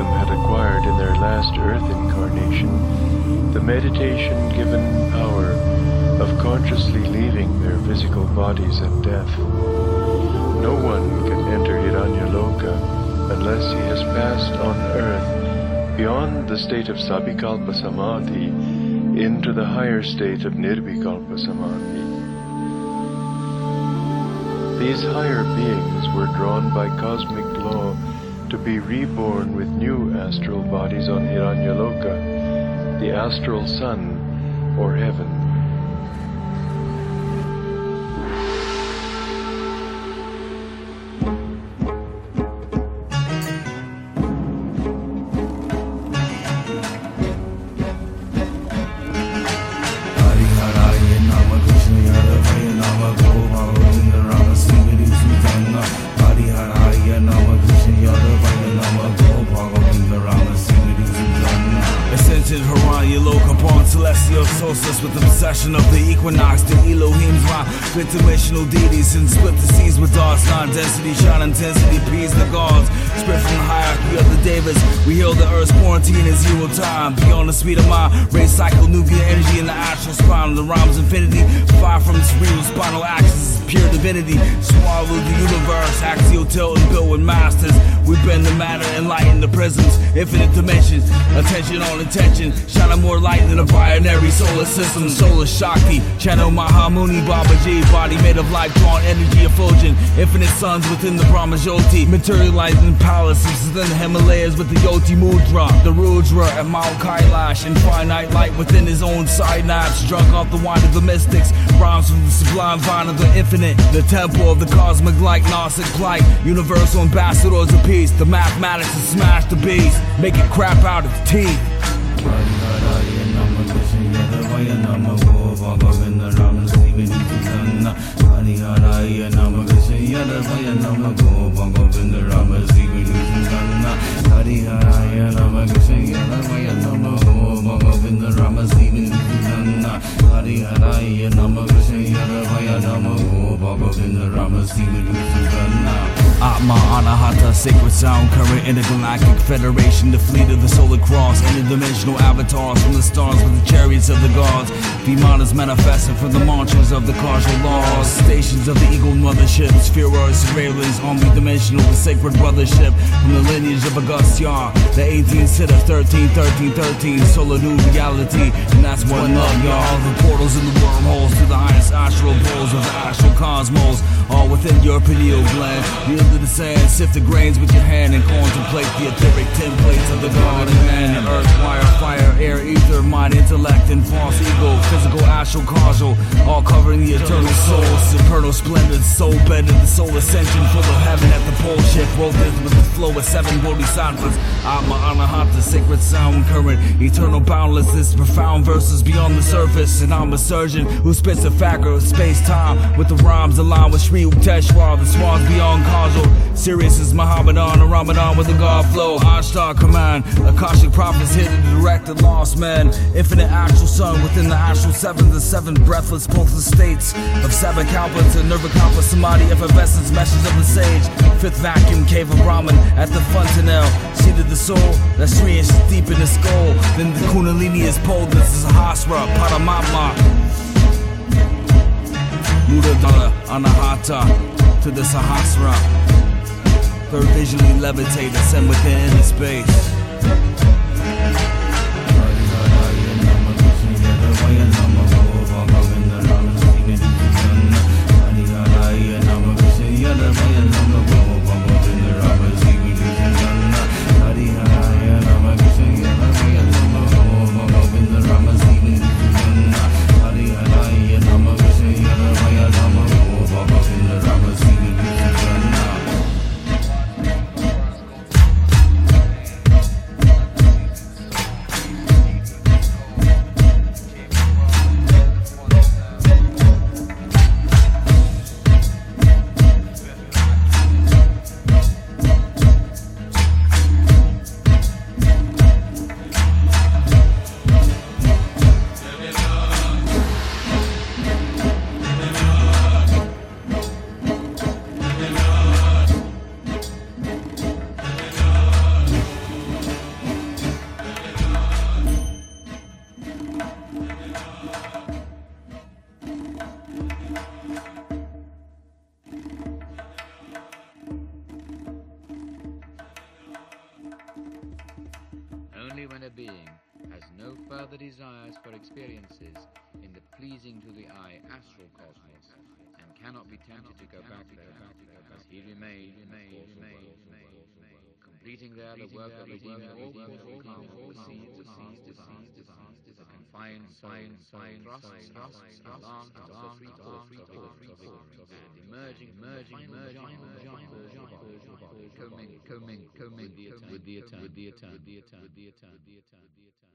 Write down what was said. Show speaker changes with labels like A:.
A: them had acquired in their last earth incarnation the meditation given power of consciously leaving their physical bodies at death. No one can enter Hiranyaloka unless he has passed on earth beyond the state of Sabikalpa Samadhi into the higher state of Nirvikalpa Samadhi. These higher beings were drawn by cosmic law to be reborn with new astral bodies on Hiranyaloka, the astral sun or heaven.
B: Solstice with the possession of the equinox, the Elohim's rhyme, fifth dimensional deities and split the seas with dots, non-density, shine intensity, peace the gods, spread from the hierarchy of the Davids. We heal the earth's quarantine in zero time, beyond the speed of mind, race cycle, nuclear energy in the astral spine, the rhymes infinity, far from its real spinal axis, pure divinity, swallow the universe, axial tilt and build with masters. We bend the matter, enlighten the prisms, infinite dimensions, attention on intention, shining more light than a binary solar system, solar Shakti, channel Mahamuni Babaji, body made of light, drawn energy effulgent, infinite suns within the Brahma Jyoti, materializing palaces within the Himalayas with the Yoti Mudra, the Rudra at Mount Kailash, infinite light within his own synapse, drunk off the wine of the mystics, rhymes from the sublime vine of the infinite, infinite. The temple of the cosmic light, Gnostic light. Universal ambassadors of peace. The mathematics to smash the beast. Make it crap out of teeth. Shivaya Namah Vishnayadavaya Namah Om Bhagavinda Rama Atma Anahata, sacred sound current intergalactic federation, the fleet of the solar cross, interdimensional avatars from the stars with the chariots of the gods. Vimanas manifested from the mantras of the causal laws, stations of the eagle motherships, spheroid surveillance, omnidimensional, the sacred brothership from the lineage of Agastya, the 18th sit of 13, 13, 13, solar new reality, and that's one love, y'all. The portals in the wormholes to the highest astral poles of the astral cosmos, all within your pineal gland. Yield sand, sift the grains with your hand, and contemplate the etheric templates of the God and man. Earth, wire, fire, air, ether, mind, intellect, and false ego, physical, astral, causal, all covering the eternal soul, supernal, splendid, soul bed of the soul ascension, full of heaven at the pole shift. in with the flow of seven bodhisattvas. Atma, Anahata, sacred sound current, eternal boundlessness, profound verses beyond the surface. And I'm a surgeon who spits a factor of space time with the rhymes aligned with Sri Yukteswar, the swans beyond causal. Sirius is Muhammadan, a Ramadan with a God flow. Ashtar command, Akashic prophets here to direct the lost man. Infinite actual sun within the astral seven, the seven breathless both states of savikalpa to nirvikalpa samadhi, effervescence, meshes of the sage. Fifth vacuum, cave of Brahman at the fontanelle. Seat of the soul, that's three inches deep in the skull. Then the Kundalini is pulled, this is Hasra, Paramatma. Muladhara, Anahata, to the Sahasra. Third visually levitate, ascend within inner for
C: experiences in the pleasing to the eye astral cosmos and cannot be tempted to go back there as he remained in the fourth world, completing there the work of redeeming all causal karma, the seeds, the seeds, the seeds, the seeds, the confined, fine, fine, thrusts, thrusts, alarms, of the three thoughts of ignorance, and emerging, emerging, emerging, emerging, coming, coming with the eternal, with the eternal, with the eternal, with the eternal, with the eternal, with the eternal.